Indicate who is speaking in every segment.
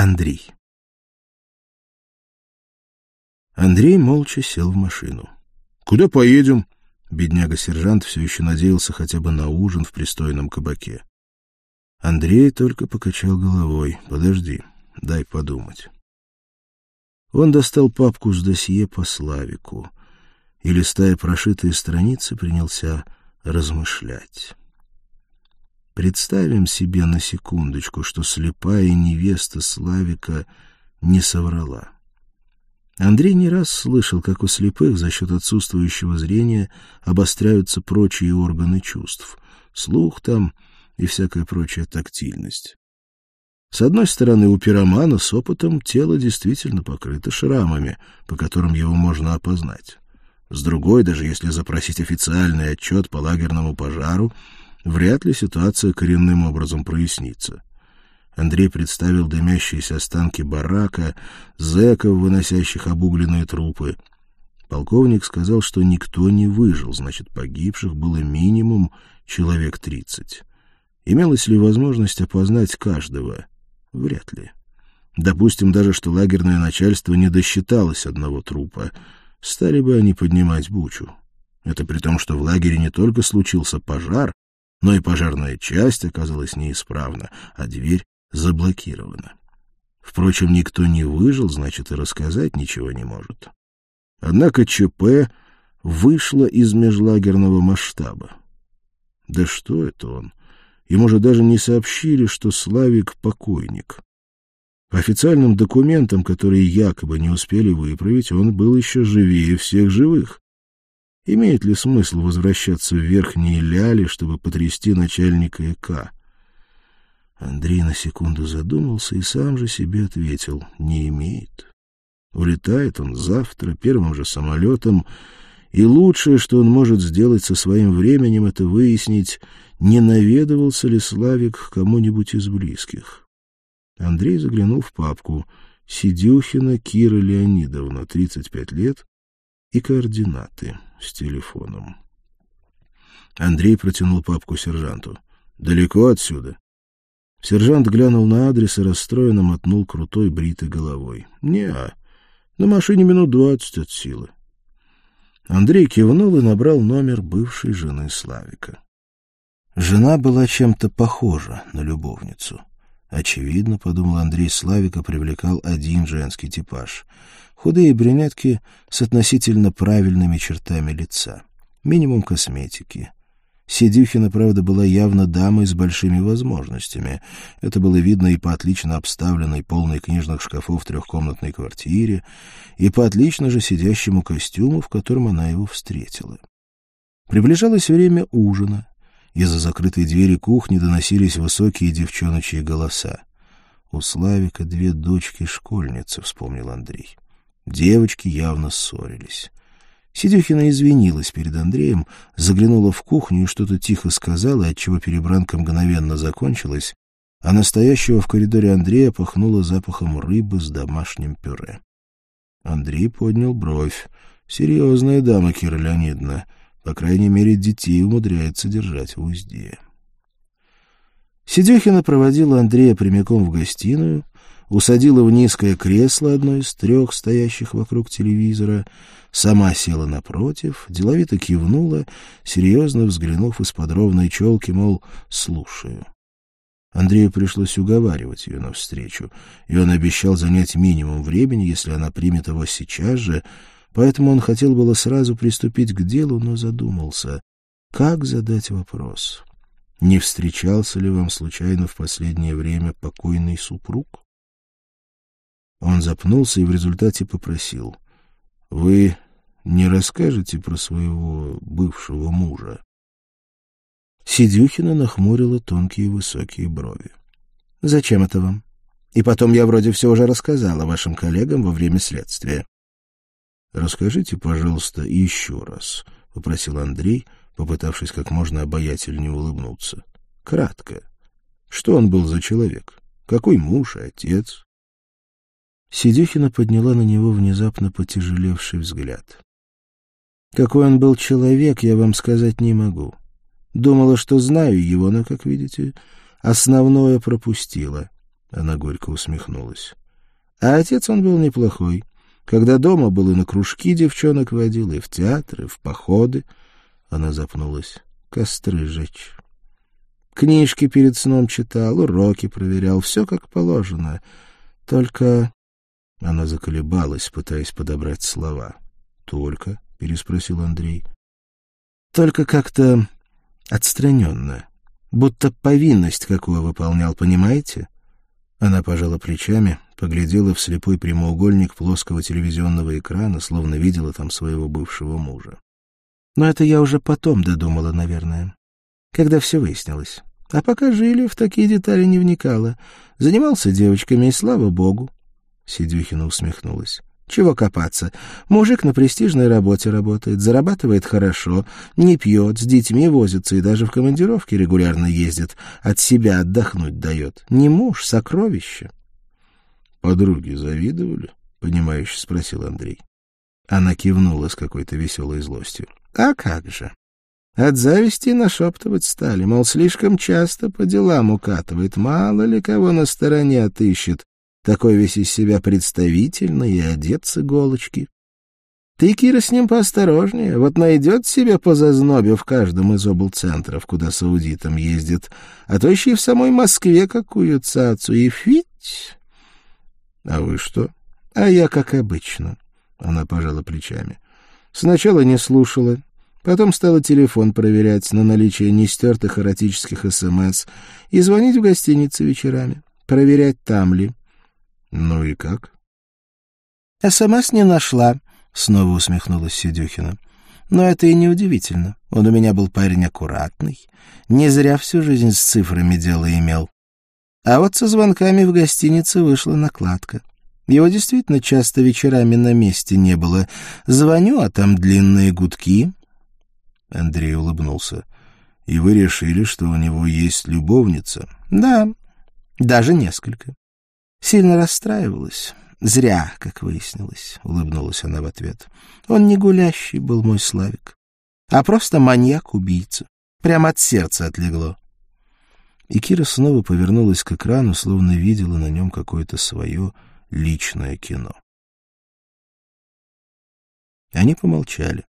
Speaker 1: Андрей. Андрей молча сел в машину. «Куда поедем?» Бедняга-сержант все еще надеялся хотя бы на ужин в пристойном кабаке. Андрей только покачал головой. «Подожди, дай подумать». Он достал папку с досье по Славику и, листая прошитые страницы, принялся размышлять. Представим себе на секундочку, что слепая невеста Славика не соврала. Андрей не раз слышал, как у слепых за счет отсутствующего зрения обостряются прочие органы чувств. Слух там и всякая прочая тактильность. С одной стороны, у пиромана с опытом тело действительно покрыто шрамами, по которым его можно опознать. С другой, даже если запросить официальный отчет по лагерному пожару, вряд ли ситуация коренным образом прояснится. Андрей представил дымящиеся останки барака, зэков, выносящих обугленные трупы. Полковник сказал, что никто не выжил, значит, погибших было минимум человек тридцать. Имелась ли возможность опознать каждого? Вряд ли. Допустим даже, что лагерное начальство не досчиталось одного трупа. Стали бы они поднимать бучу. Это при том, что в лагере не только случился пожар, но и пожарная часть оказалась неисправна, а дверь заблокирована. Впрочем, никто не выжил, значит, и рассказать ничего не может. Однако ЧП вышло из межлагерного масштаба. Да что это он? Ему же даже не сообщили, что Славик — покойник. По официальным документам, которые якобы не успели выправить, он был еще живее всех живых. Имеет ли смысл возвращаться в верхние ляли, чтобы потрясти начальника ЭК? Андрей на секунду задумался и сам же себе ответил — не имеет. Улетает он завтра первым же самолетом, и лучшее, что он может сделать со своим временем, это выяснить, не наведывался ли Славик к кому-нибудь из близких. Андрей заглянул в папку «Сидюхина Кира Леонидовна, 35 лет» и координаты с телефоном. Андрей протянул папку сержанту. «Далеко отсюда?» Сержант глянул на адрес и расстроенно мотнул крутой бритой головой. не на машине минут двадцать от силы». Андрей кивнул и набрал номер бывшей жены Славика. Жена была чем-то похожа на любовницу. Очевидно, подумал Андрей, Славика привлекал один женский типаж. Худые брюнетки с относительно правильными чертами лица. Минимум косметики. Сидюхина, правда, была явно дамой с большими возможностями. Это было видно и по отлично обставленной полной книжных шкафов трехкомнатной квартире, и по отлично же сидящему костюму, в котором она его встретила. Приближалось время ужина. Из-за закрытой двери кухни доносились высокие девчоночьи голоса. «У Славика две дочки-школьницы», — вспомнил Андрей. Девочки явно ссорились. Сидюхина извинилась перед Андреем, заглянула в кухню и что-то тихо сказала, отчего перебранка мгновенно закончилась, а настоящего в коридоре Андрея пахнуло запахом рыбы с домашним пюре. Андрей поднял бровь. «Серьезная дама, Кира Леонидовна. По крайней мере, детей умудряется держать в узде. Сидехина проводила Андрея прямиком в гостиную, усадила в низкое кресло одно из трех, стоящих вокруг телевизора, сама села напротив, деловито кивнула, серьезно взглянув из-под ровной челки, мол, слушаю. Андрею пришлось уговаривать ее навстречу, и он обещал занять минимум времени, если она примет его сейчас же, Поэтому он хотел было сразу приступить к делу, но задумался, как задать вопрос. Не встречался ли вам случайно в последнее время покойный супруг? Он запнулся и в результате попросил. — Вы не расскажете про своего бывшего мужа? Сидюхина нахмурила тонкие высокие брови. — Зачем это вам? И потом я вроде все уже рассказала вашим коллегам во время следствия. Расскажите, пожалуйста, еще раз, — попросил Андрей, попытавшись как можно обаятельнее улыбнуться. Кратко. Что он был за человек? Какой муж и отец? Сидюхина подняла на него внезапно потяжелевший взгляд. Какой он был человек, я вам сказать не могу. Думала, что знаю его, но, как видите, основное пропустила. Она горько усмехнулась. А отец он был неплохой. Когда дома был и на кружки девчонок водил, и в театры, и в походы. Она запнулась. Костры жечь. Книжки перед сном читал, уроки проверял, все как положено. Только... Она заколебалась, пытаясь подобрать слова. «Только?» — переспросил Андрей. «Только как-то отстраненно. Будто повинность какую выполнял, понимаете?» Она пожала плечами, поглядела в слепой прямоугольник плоского телевизионного экрана, словно видела там своего бывшего мужа. Но это я уже потом додумала, наверное, когда все выяснилось. А пока жили, в такие детали не вникала. Занимался девочками, и слава богу. Сидюхина усмехнулась. Чего копаться? Мужик на престижной работе работает, зарабатывает хорошо, не пьет, с детьми возится и даже в командировке регулярно ездит, от себя отдохнуть дает. Не муж, сокровище. — Подруги завидовали? — понимающе спросил Андрей. Она кивнула с какой-то веселой злостью. — А как же? От зависти нашептывать стали, мол, слишком часто по делам укатывает, мало ли кого на стороне отыщет, такой весь из себя представительный и одет с иголочки. Ты, Кира, с ним поосторожнее. Вот найдет себе по зазнобе в каждом из облцентров, куда саудитам ездит, а то еще и в самой Москве какую цацу, и фить. А вы что? А я, как обычно. Она пожала плечами. Сначала не слушала, потом стала телефон проверять на наличие нестертых эротических СМС и звонить в гостинице вечерами, проверять, там ли. «Ну и как?» «СМС не нашла», — снова усмехнулась Сидюхина. «Но это и не удивительно. Он у меня был парень аккуратный. Не зря всю жизнь с цифрами дело имел. А вот со звонками в гостинице вышла накладка. Его действительно часто вечерами на месте не было. Звоню, а там длинные гудки». Андрей улыбнулся. «И вы решили, что у него есть любовница?» «Да, даже несколько. Сильно расстраивалась. Зря, как выяснилось, — улыбнулась она в ответ. Он не гулящий был мой Славик, а просто маньяк-убийца. Прямо от сердца отлегло. И Кира снова повернулась к экрану, словно видела на нем какое-то свое личное кино. Они помолчали.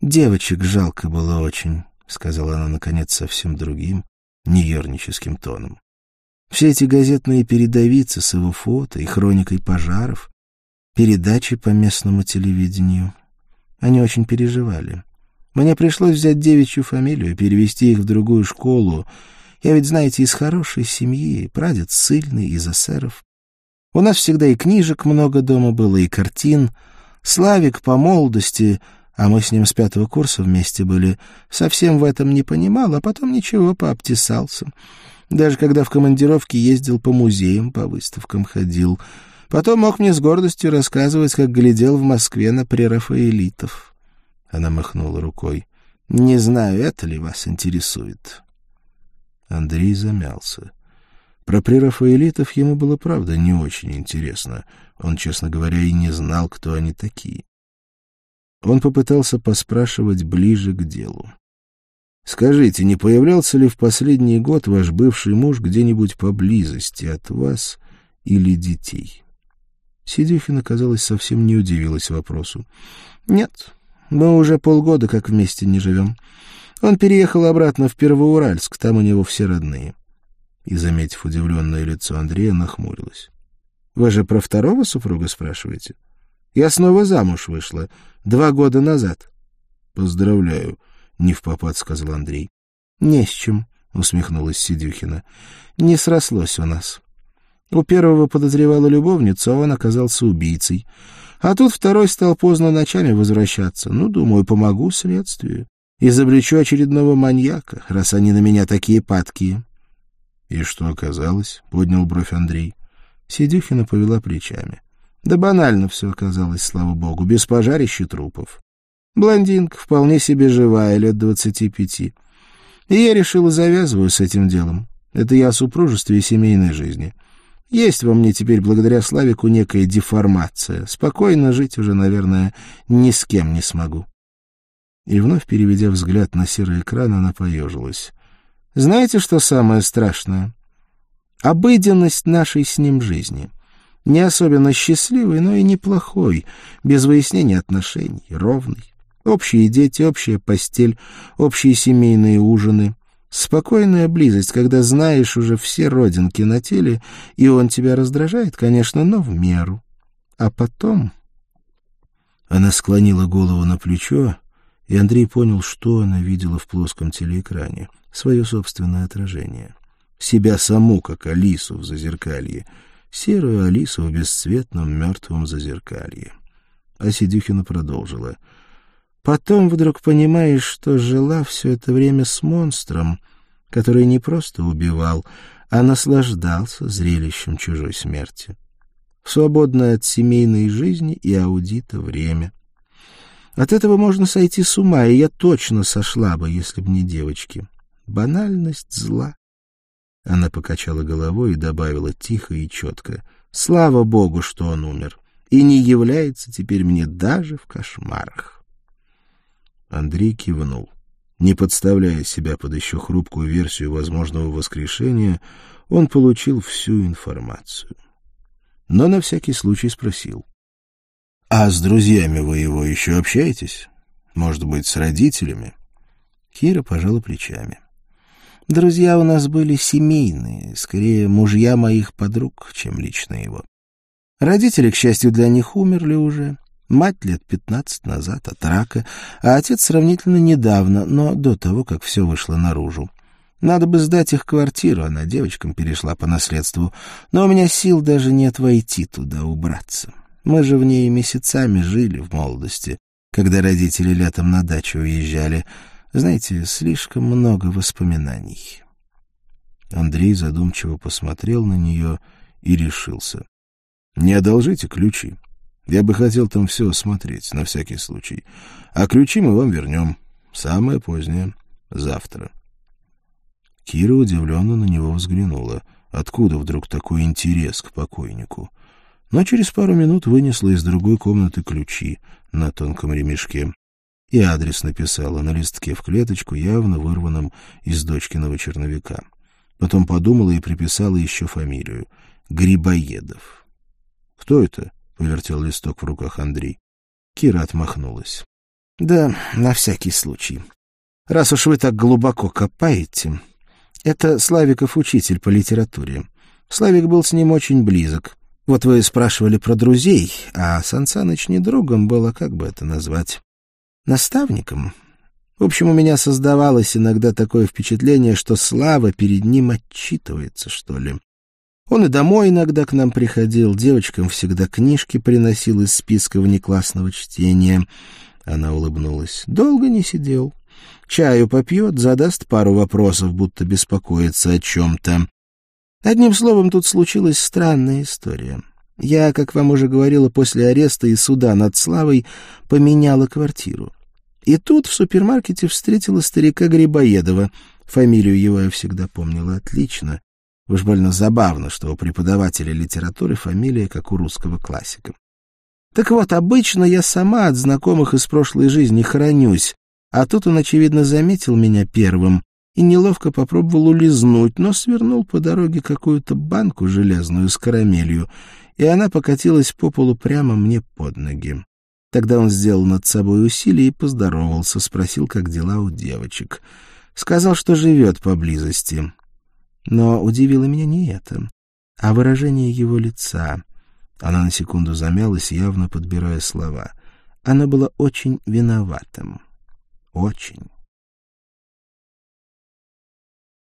Speaker 1: «Девочек жалко было очень», — сказала она, наконец, совсем другим, неерническим тоном. Все эти газетные передовицы с его фото и хроникой пожаров, передачи по местному телевидению. Они очень переживали. Мне пришлось взять девичью фамилию, перевести их в другую школу. Я ведь, знаете, из хорошей семьи, прадед сильный, из эсеров. У нас всегда и книжек много дома было, и картин. Славик по молодости, а мы с ним с пятого курса вместе были, совсем в этом не понимал, а потом ничего, пообтесался. Даже когда в командировке ездил по музеям, по выставкам ходил. Потом мог мне с гордостью рассказывать, как глядел в Москве на прерафаэлитов. Она махнула рукой. «Не знаю, это ли вас интересует». Андрей замялся. Про прерафаэлитов ему было, правда, не очень интересно. Он, честно говоря, и не знал, кто они такие. Он попытался поспрашивать ближе к делу. Скажите, не появлялся ли в последний год ваш бывший муж где-нибудь поблизости от вас или детей? Сидюхина, казалось, совсем не удивилась вопросу. Нет, мы уже полгода как вместе не живем. Он переехал обратно в Первоуральск, там у него все родные. И, заметив удивленное лицо Андрея, нахмурилась. Вы же про второго супруга спрашиваете? Я снова замуж вышла, два года назад. Поздравляю. — не в попад сказал Андрей. — Не с чем, — усмехнулась Сидюхина. — Не срослось у нас. У первого подозревала любовницу, а он оказался убийцей. А тут второй стал поздно ночами возвращаться. Ну, думаю, помогу следствию. Изобличу очередного маньяка, раз они на меня такие падкие. — И что оказалось? — поднял бровь Андрей. Сидюхина повела плечами. — Да банально все оказалось, слава богу, без пожарища трупов. Блондинка, вполне себе живая, лет двадцати пяти. И я решила завязываю с этим делом. Это я о супружестве и семейной жизни. Есть во мне теперь, благодаря Славику, некая деформация. Спокойно жить уже, наверное, ни с кем не смогу. И вновь, переведя взгляд на серый экран, она поежилась. Знаете, что самое страшное? Обыденность нашей с ним жизни. Не особенно счастливый, но и неплохой, без выяснения отношений, ровный. Общие дети, общая постель, общие семейные ужины. Спокойная близость, когда знаешь уже все родинки на теле, и он тебя раздражает, конечно, но в меру. А потом... Она склонила голову на плечо, и Андрей понял, что она видела в плоском телеэкране. Свое собственное отражение. Себя саму, как Алису в зазеркалье. Серую Алису в бесцветном мертвом зазеркалье. А Сидюхина продолжила — Потом вдруг понимаешь, что жила все это время с монстром, который не просто убивал, а наслаждался зрелищем чужой смерти. Свободное от семейной жизни и аудита время. От этого можно сойти с ума, и я точно сошла бы, если б не девочки. Банальность зла. Она покачала головой и добавила тихо и четко. Слава Богу, что он умер, и не является теперь мне даже в кошмарах. Андрей кивнул. Не подставляя себя под еще хрупкую версию возможного воскрешения, он получил всю информацию. Но на всякий случай спросил. — А с друзьями вы его еще общаетесь? Может быть, с родителями? Кира пожала плечами. — Друзья у нас были семейные, скорее мужья моих подруг, чем лично его. Родители, к счастью, для них умерли уже. Мать лет пятнадцать назад от рака, а отец сравнительно недавно, но до того, как все вышло наружу. Надо бы сдать их квартиру, она девочкам перешла по наследству, но у меня сил даже нет войти туда, убраться. Мы же в ней месяцами жили в молодости, когда родители летом на дачу уезжали. Знаете, слишком много воспоминаний. Андрей задумчиво посмотрел на нее и решился. — Не одолжите ключи. Я бы хотел там все осмотреть, на всякий случай. А ключи мы вам вернем. Самое позднее. Завтра. Кира удивленно на него взглянула. Откуда вдруг такой интерес к покойнику? Но через пару минут вынесла из другой комнаты ключи на тонком ремешке и адрес написала на листке в клеточку, явно вырванном из дочкиного черновика. Потом подумала и приписала еще фамилию — Грибоедов. «Кто это?» повертел листок в руках Андрей. Кира отмахнулась. Да, на всякий случай. Раз уж вы так глубоко копаете, это Славиков учитель по литературе. Славик был с ним очень близок. Вот вы спрашивали про друзей, а Сан Саныч не другом был, а как бы это назвать? Наставником. В общем, у меня создавалось иногда такое впечатление, что Слава перед ним отчитывается, что ли. Он и домой иногда к нам приходил, девочкам всегда книжки приносил из списка внеклассного чтения. Она улыбнулась. Долго не сидел. Чаю попьет, задаст пару вопросов, будто беспокоится о чем-то. Одним словом, тут случилась странная история. Я, как вам уже говорила, после ареста и суда над Славой поменяла квартиру. И тут в супермаркете встретила старика Грибоедова. Фамилию его я всегда помнила отлично. Уж больно забавно, что у преподавателя литературы фамилия, как у русского классика. Так вот, обычно я сама от знакомых из прошлой жизни хранюсь, а тут он, очевидно, заметил меня первым и неловко попробовал улизнуть, но свернул по дороге какую-то банку железную с карамелью, и она покатилась по полу прямо мне под ноги. Тогда он сделал над собой усилие и поздоровался, спросил, как дела у девочек. Сказал, что живет поблизости. Но удивило меня не это, а выражение его лица. Она на секунду замялась, явно подбирая слова. Оно было очень виноватым. Очень.